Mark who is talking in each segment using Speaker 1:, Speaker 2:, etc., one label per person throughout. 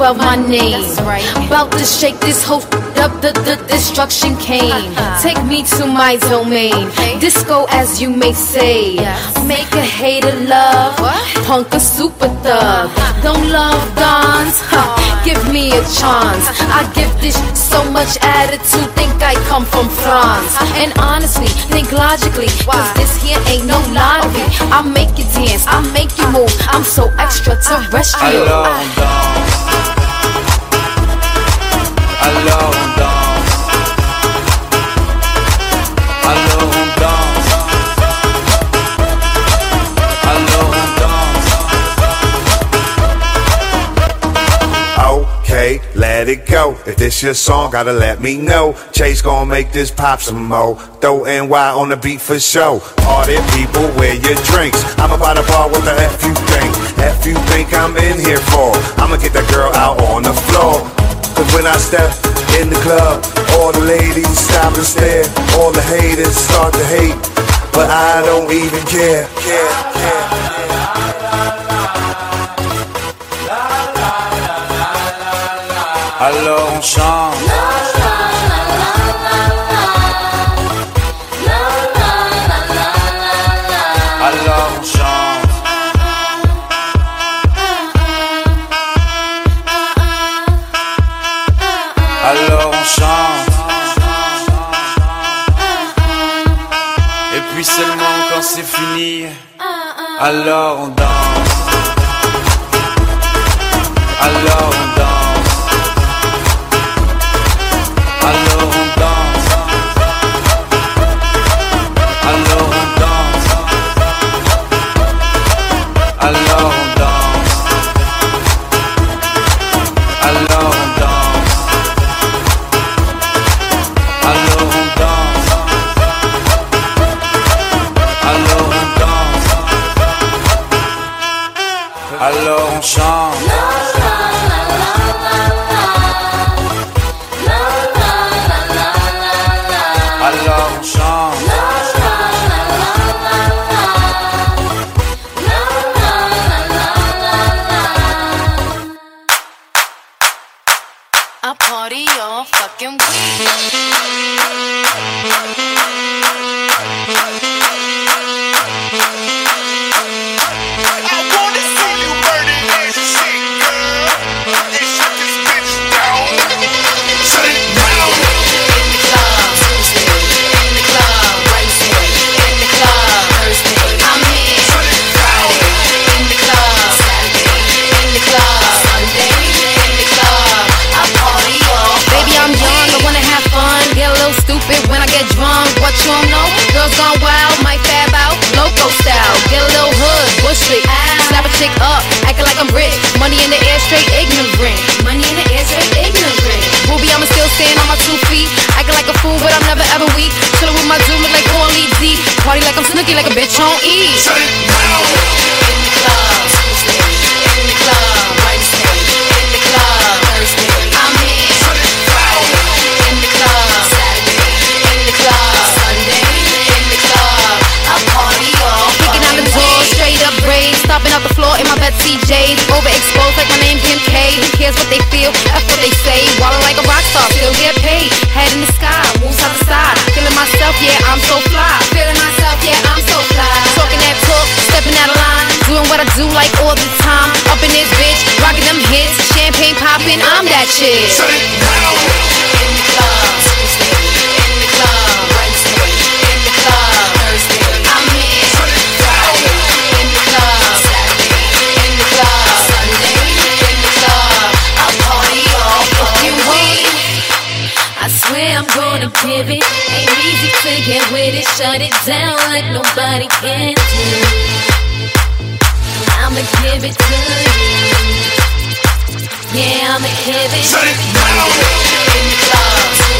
Speaker 1: claim. 2012, my name. About to shake this whole up, the, the destruction came. Take me to my domain. Disco, as you may say. Make a hater love. Punk a super thug. Don't love dons. Give me a chance. I give this so much attitude. Think I come from France. And honestly, think logically. Cause this here ain't no lottery. I make you dance. I make you move. I'm so extraterrestrial.
Speaker 2: Alors on danse.
Speaker 3: Okay, let it go. If this your song, gotta let me know. Chase gonna make this pop some more. Throw NY on the beat for show. Party people, where your drinks? I'm about to bar with the F you think. F you think I'm in here for? I'ma get that girl out on the floor. Cause when I step in the club, all the ladies stop and stare. All the haters start to hate. But I don't even care. care, care.
Speaker 2: Alors on chante.
Speaker 1: Chick up, acting like I'm rich. Money in the air, straight ignorant. Money in the air, straight ignorant. Booby, I'ma still stand on my two feet. Acting like a fool, but I'm never ever weak. Chillin' with my dude, look like Corn Lee D. Party like I'm Snooki, like a bitch on E.
Speaker 4: Shut it down.
Speaker 1: In my Betsy J's. Overexposed like my name Kim K. Who cares what they feel? That's what they say. Wallin' like a rock star, still get paid. Head in the sky, moves side to side. Feeling myself, yeah, I'm so fly. Feeling myself, yeah, I'm so fly. Talking that talk, stepping out of line. Doing what I do like all the time. Up in this bitch, rocking them hits. Champagne popping, I'm that chick.
Speaker 4: Shut it down.
Speaker 1: In the club, give it. Ain't easy to get with it. Shut it down like nobody can do. I'ma give it to you. Yeah, I'ma give it.
Speaker 4: Shut it down.
Speaker 1: In the club,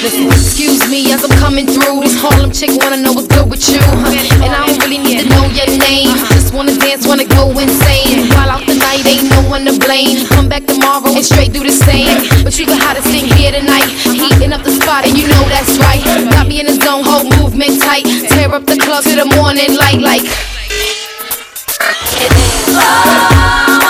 Speaker 1: Listen, excuse me as I'm coming through. This Harlem chick wanna know what's good with you. And I don't really need to know your name. Just wanna dance, wanna go insane. While out the night, ain't no one to blame. Come back tomorrow and straight do the same. But you the hottest thing here tonight. Heating up the spot, and you know that's right. Got me in the zone, whole movement tight. Tear up the club to the morning light, like. Come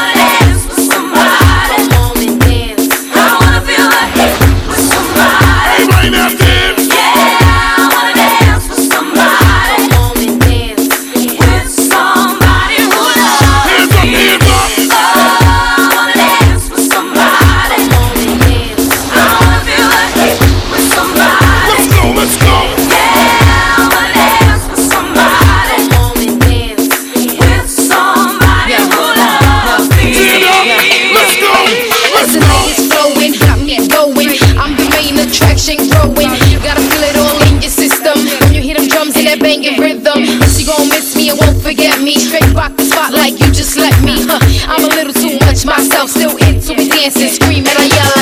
Speaker 1: myself, still into it, dancing, screaming, I yell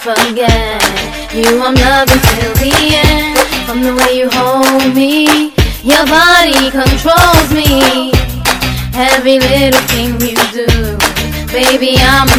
Speaker 5: forget you I'm loving till the end. From the way you hold me Your body controls me. Every little thing you do Baby I'm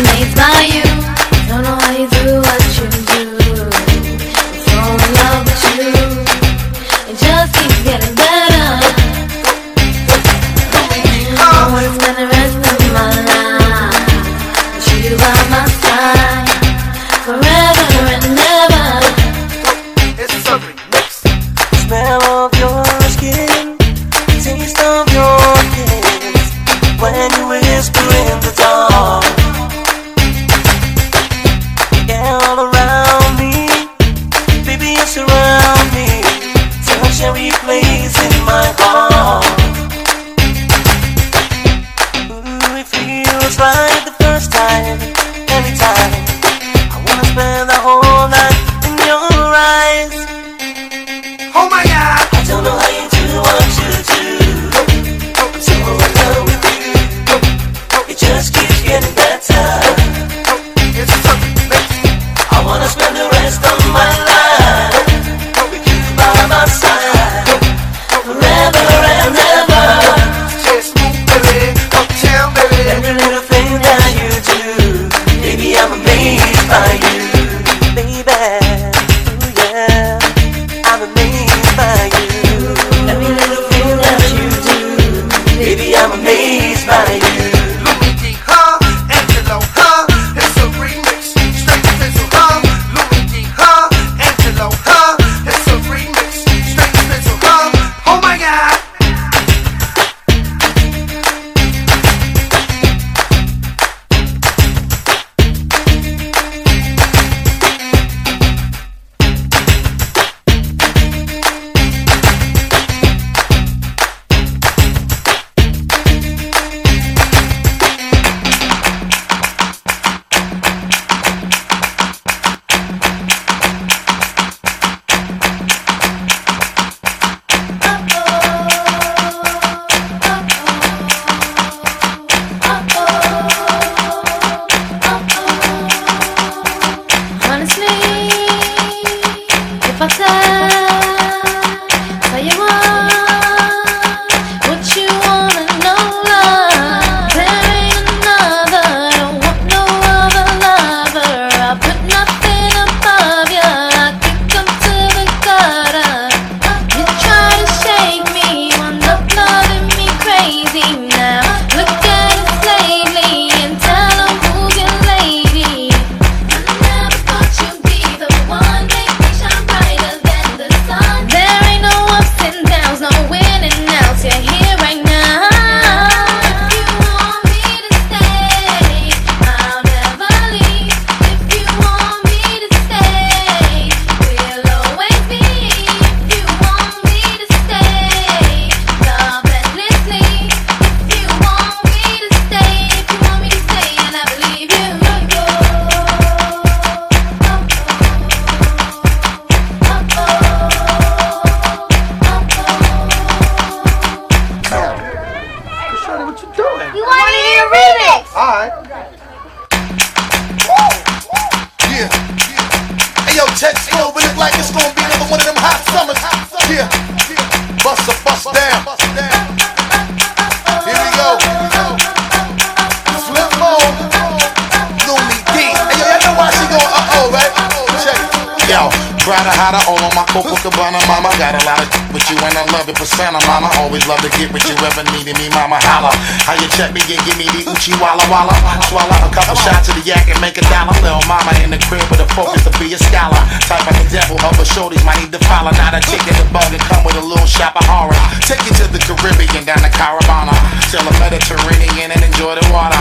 Speaker 5: brighter,
Speaker 6: hotter, all on my Copacabana, mama. Got a lot of with you and I love it, persona, mama. Always love to get with you, ever needed me, mama. Holla. How you check me and give me the Uchi Walla Walla? Swallow a couple shots of the yak and make a dollar. Little mama in the crib with a focus to be a scholar. Type of the devil, other shorties might need to follow. Not a chick in the bug and come with a little shop of horror. Take you to the Caribbean, down the Caravana. Till the Mediterranean and enjoy the water.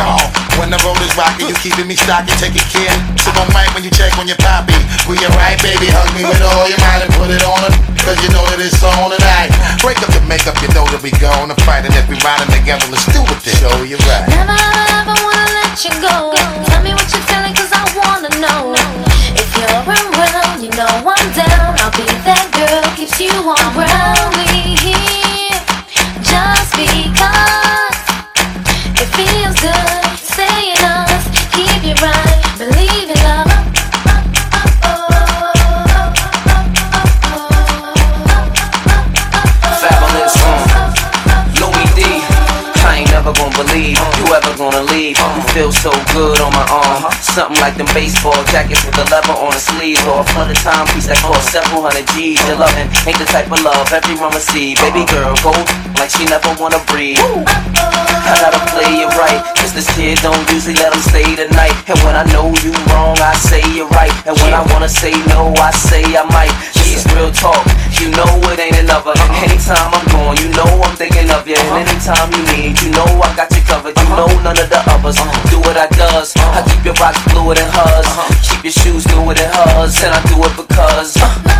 Speaker 6: When the road is rocky, you keeping me stocky, taking care. So don't mind when you check on your poppy. We right, baby, hug me with all your might and put it on it. Cause you know that it's on tonight. Break up the makeup, you know that we to fight. And if we riding together, let's do it then. Show you right.
Speaker 5: Never ever wanna let you go. Tell me what you're feeling, cause I wanna know. If you're around, you know I'm down. I'll be that girl, keeps you on ground. Believe
Speaker 7: you ever gonna leave. You feel so good on my arm. Something like them baseball jackets with the leather on the sleeves. Or a flooded timepiece that cost several hundred G's. Your loving ain't the type of love everyone receive. Baby girl, go like she never wanna breathe. I gotta play it right. Cause this kid don't usually let him stay the night. And when I know you wrong, I say you're right. And when I wanna say no, I say I might. She's real talk. You know it ain't another. Anytime I'm gone, you know I'm thinking of you. And uh-huh. anytime you need, you know I got you covered. You uh-huh. know none of the others uh-huh. do what I does. I keep your rocks bluer than hers. Keep your shoes newer than hers. And I do it because.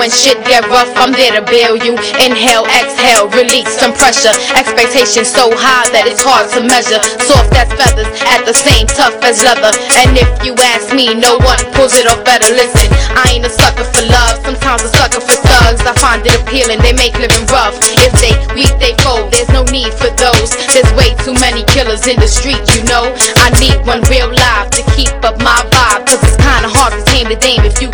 Speaker 1: When shit get rough, I'm there to bail you. Inhale, exhale, release some pressure. Expectations so high that it's hard to measure. Soft as feathers, at the same tough as leather. And if you ask me, no one pulls it off better. Listen, I ain't a sucker for love, sometimes a sucker for thugs. I find it appealing, they make living rough. If they weak, they fold. There's no need for those. There's way too many killers in the street, you know. I need one real live to keep up my vibe. Cause it's kinda hard to tame the dame if you.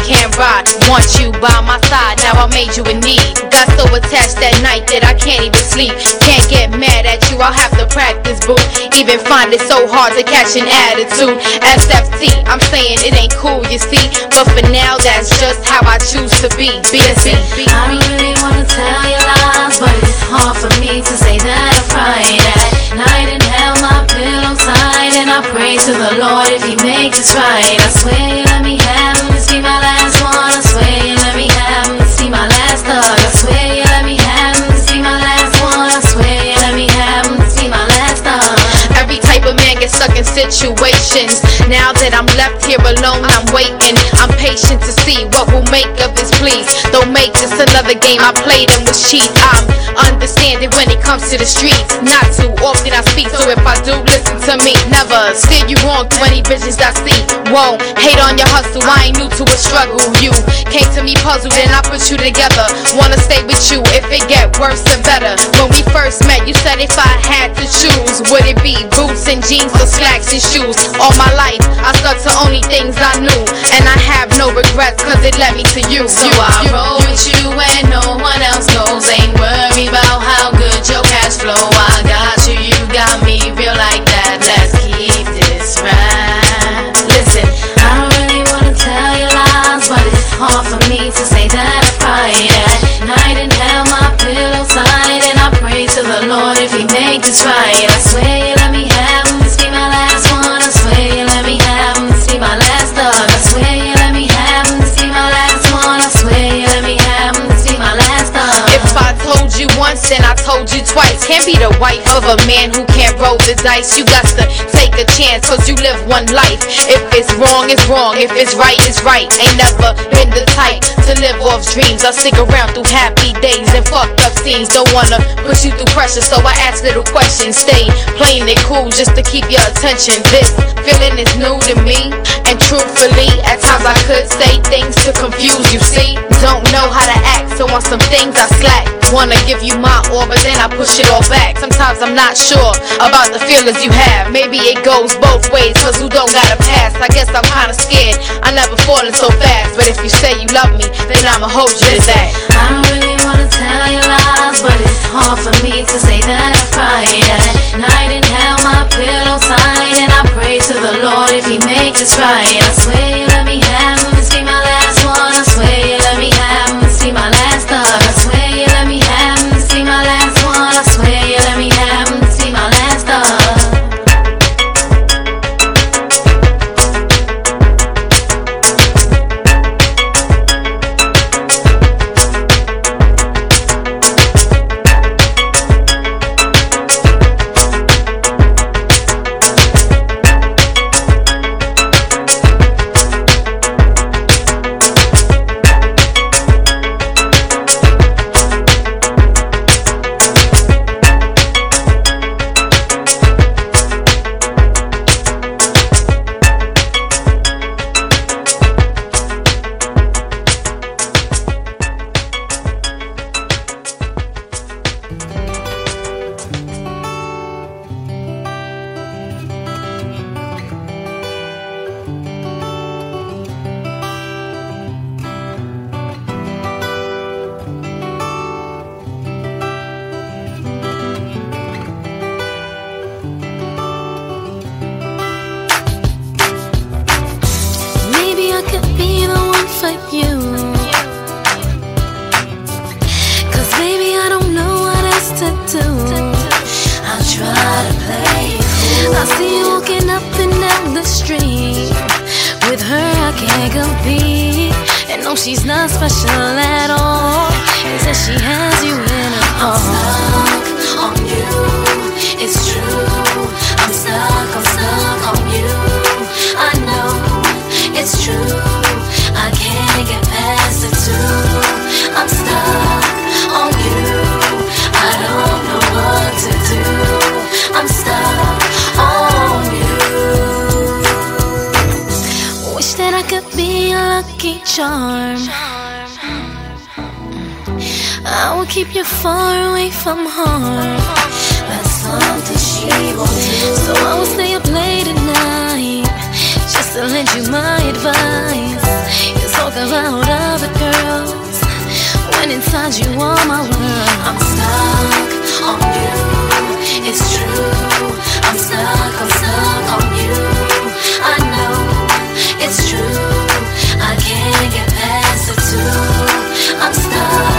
Speaker 1: Want you by my side, now I made you a need. Got so attached that night that I can't even sleep. Can't get mad at you, I'll have to practice, boo. Even find it so hard to catch an attitude. SFT, I'm saying it ain't cool, you see. But for now, that's just how I choose to be. BSB.
Speaker 5: I really wanna tell you lies, but it's hard for me to say that I cried at night and held my pillow tight and I pray to the Lord if He makes this right. I swear you let me have
Speaker 1: situations. Now that I'm left here alone, I'm waiting. I'm patient to see what will make of this, please. Don't make this another game I played and was cheat. I'm understanding when it comes to the streets. Not too often I speak, so if I do, listen to me. Never steer you wrong through any visions I see. Won't hate on your hustle, I ain't new to a struggle. You came to me puzzled and I put you together. Wanna stay with you if it get worse or better. When we first met, you said if I had to choose, would it be boots and jeans or slacks and shoes? All my life, I stuck to only things I knew. And I have no regrets, cause it led me to you.
Speaker 5: So
Speaker 1: you,
Speaker 5: I roll with you and no one else knows. Ain't worried about how good your cash flow. I got you, you got me real like that. Let's keep this right. Listen, I don't really wanna tell you lies, but it's hard for me to say that I cried at night and held my pillow tight and I pray to the Lord if He make this right. I swear
Speaker 1: Can't be the wife of a man who can't roll the dice. You got to take a chance, cause you live one life. If it's wrong, it's wrong. If it's right, it's right. Ain't never been the type to live off dreams. I stick around through happy days and fucked up scenes. Don't wanna push you through pressure, so I ask little questions. Stay plain and cool just to keep your attention. This feeling is new to me, and truthfully, at times I could say things to confuse you. See, don't know how to act, so on some things I slack. Wanna give you my all, but then I push it all back. Sometimes I'm not sure about the feelings you have. Maybe it goes both ways, cause who don't got a past? I guess I'm kinda scared. I never fallen so fast, but if you say you love me, then I'ma hold you to that.
Speaker 5: I don't really wanna tell you lies, but it's hard for me to say that I cried at night and hell, my pillow tight, and I pray to the Lord if He make this right. I swear you let me have I
Speaker 7: will keep you far away from harm.
Speaker 5: That's something she won't do.
Speaker 7: So I will stay up late at night just to lend you my advice. You talk about other girls when inside you are my world.
Speaker 5: I'm stuck on you. It's true. I'm stuck. I'm stuck on you. I know it's true. I can't get past it too. I'm stuck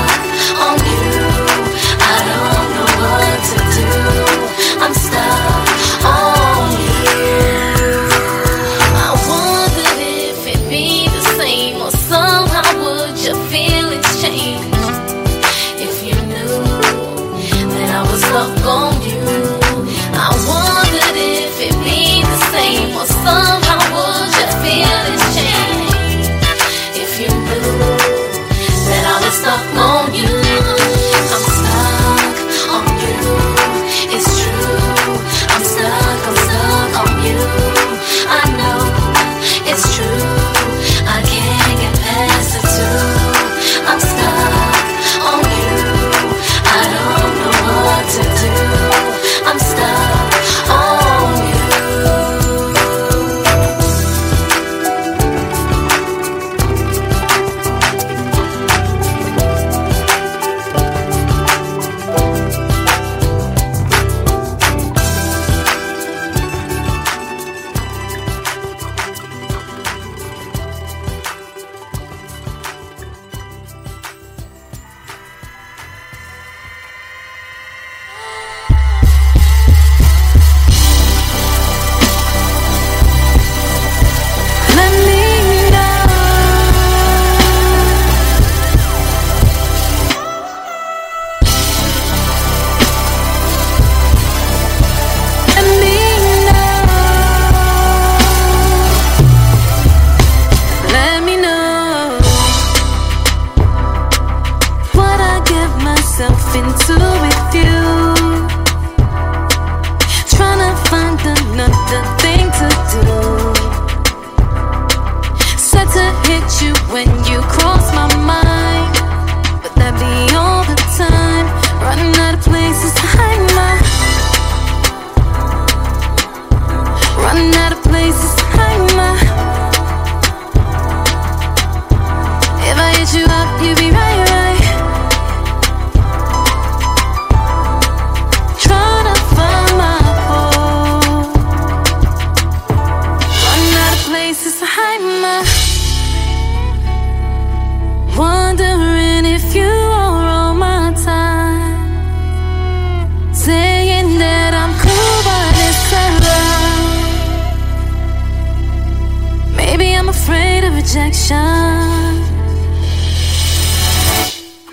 Speaker 5: rejection.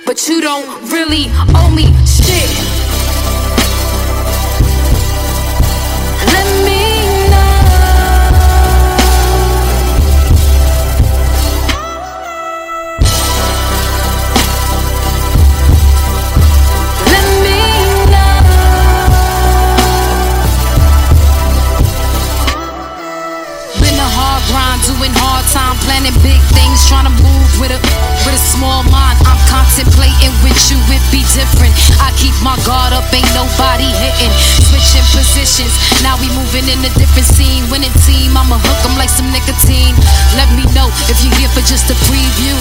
Speaker 1: But you don't really owe me shit. Trying to move with a with a small mind. I'm contemplating with you, it be different. I keep my guard up, ain't nobody hitting. Switching positions, now we moving in a different scene. Winning team, I'ma hook 'em like some nicotine. Let me know if you're here for just a preview.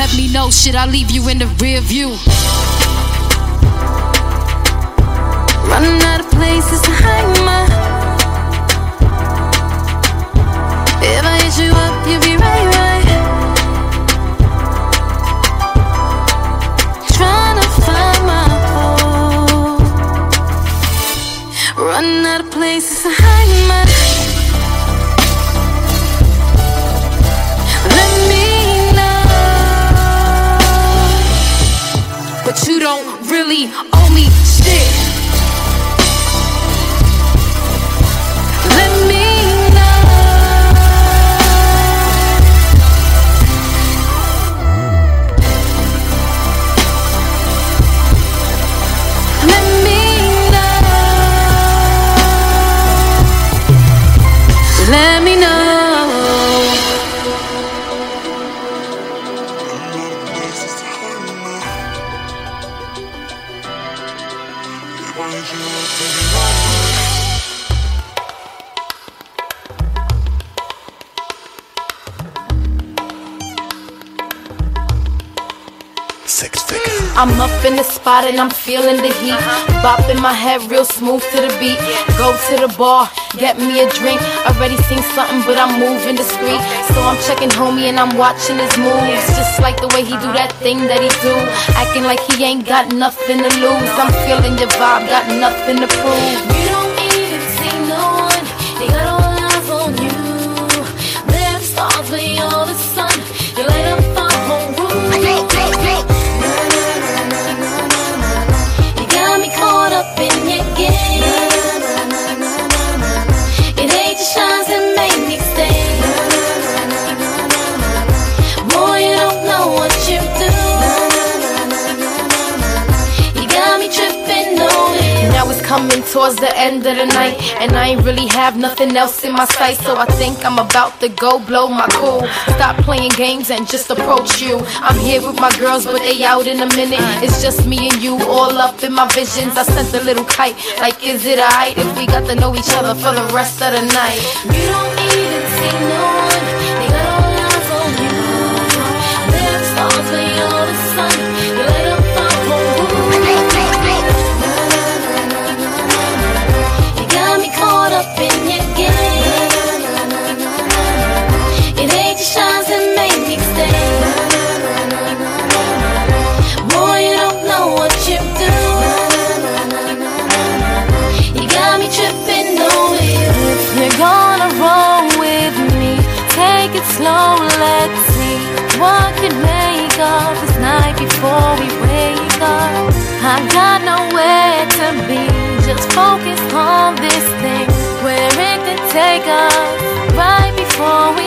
Speaker 1: Let me know, shit, I'll leave you in the rear view.
Speaker 5: Running out of places to hide my. If I hit you up, you'll be right, right. Running out of places to hide my. Let me know.
Speaker 1: But you don't really spot and I'm feeling the heat. Bopping my head real smooth to the beat. Go to the bar, get me a drink. Already seen something, but I'm moving discreet. So I'm checking homie and I'm watching his moves. Just like the way he do that thing that he do. Acting like he ain't got nothing to lose. I'm feeling your vibe, got nothing to prove. Coming towards the end of the night, and I ain't really have nothing else in my sight. So I think I'm about to go blow my cool. Stop playing games and just approach you. I'm here with my girls, but they out in a minute. It's just me and you, all up in my visions. I sent a little kite, like, is it alright if we got to know each other for the rest of the night?
Speaker 5: You don't even see no before we wake up. I got nowhere to be, just focus on this thing, where it could take us right before we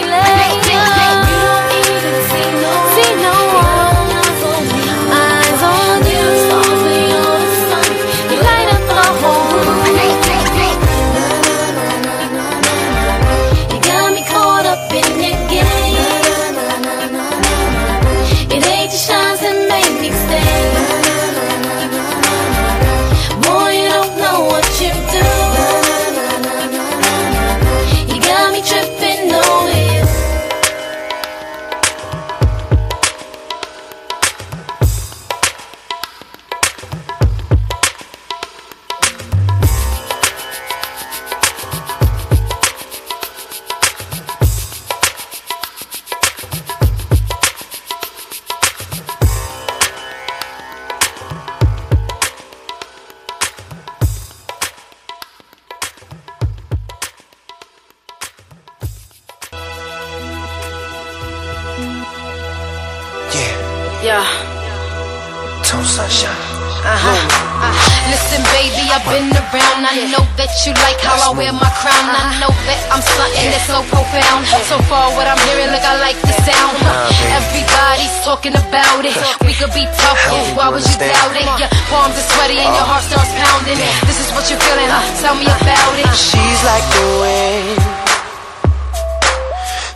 Speaker 5: you
Speaker 1: like how I wear my crown. I uh-huh. know that I'm something that's so profound. So far, what I'm hearing, look, I like the sound. Uh, Everybody's talking about it. We could be tough, why would you doubt it? Your palms are sweaty and your heart starts pounding. This is what you're feeling? Tell me uh-huh. about it.
Speaker 8: She's like the wind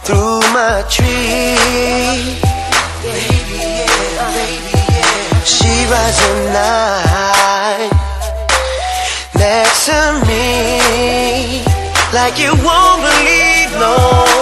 Speaker 8: through my tree. Baby, yeah, baby, yeah. She rides the night next to me like you won't believe. No,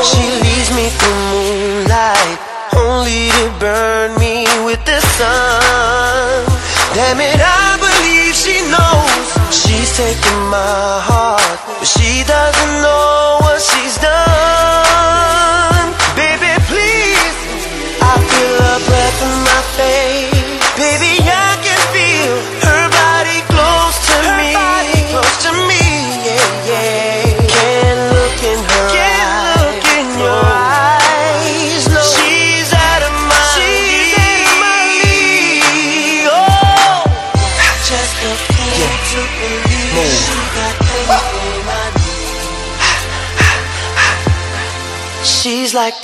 Speaker 8: she leads me through moonlight only to burn me with the sun. Damn it, I believe she knows she's taking my heart, but she doesn't know what she's done. Baby, please, I feel her breath in my face.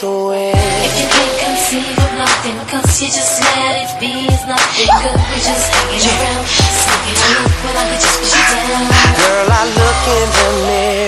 Speaker 8: Wind.
Speaker 5: If you can't conceive of nothing, cause you just let it be, it's nothing good. We're just hanging around, sneaking out when I could just push you down.
Speaker 8: Girl, I look in the mirror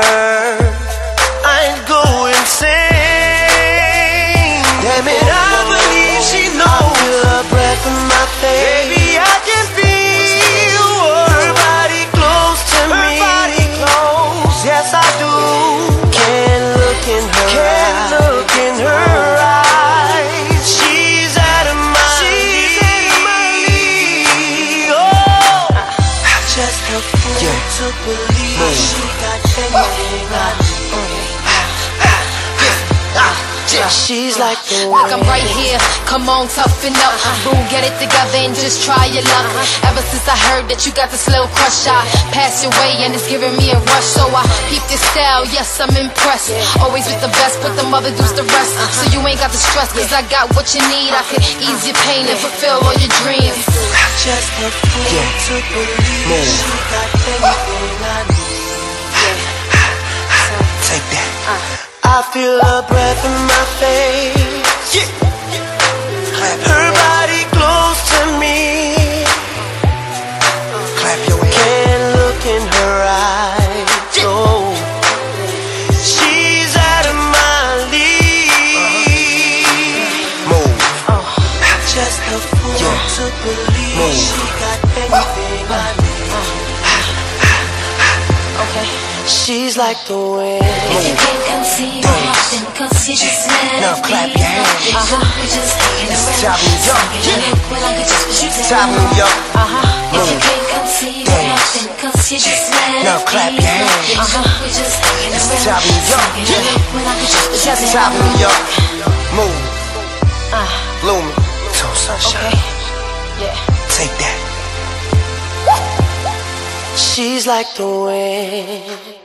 Speaker 8: é. She's like the
Speaker 1: Look, I'm right here. Come on, toughen up. Boo, get it together and just try your luck. Ever since I heard that you got this little crush, I passed your way and it's giving me a rush. So I peep this style, yes, I'm impressed. Always with the best, but the mother does the rest. So you ain't got the stress, cause I got what you need. I can ease your pain and fulfill all your dreams.
Speaker 8: just a fool to believe she got everything I need. Take that. I feel her breath in my face. Her body close to me. She's like the wind.
Speaker 5: If you can't conceive of nothing, cause you just let
Speaker 8: Now
Speaker 5: it
Speaker 8: clap your hands.
Speaker 5: good. We're just hanging around,
Speaker 8: Top New York.
Speaker 5: sneaking out when I could just push you
Speaker 8: Top. New York.
Speaker 5: If you mm. can't conceive of nothing, cause you just
Speaker 8: Now
Speaker 5: it
Speaker 8: clap your hands.
Speaker 5: good. We're just hanging around,
Speaker 8: Top New York.
Speaker 5: sneaking out when I could just push you
Speaker 8: Top
Speaker 5: down.
Speaker 8: New York. Uh-huh. Move. Blooming. So sunshine.
Speaker 1: Yeah.
Speaker 8: Take that. She's like the wind.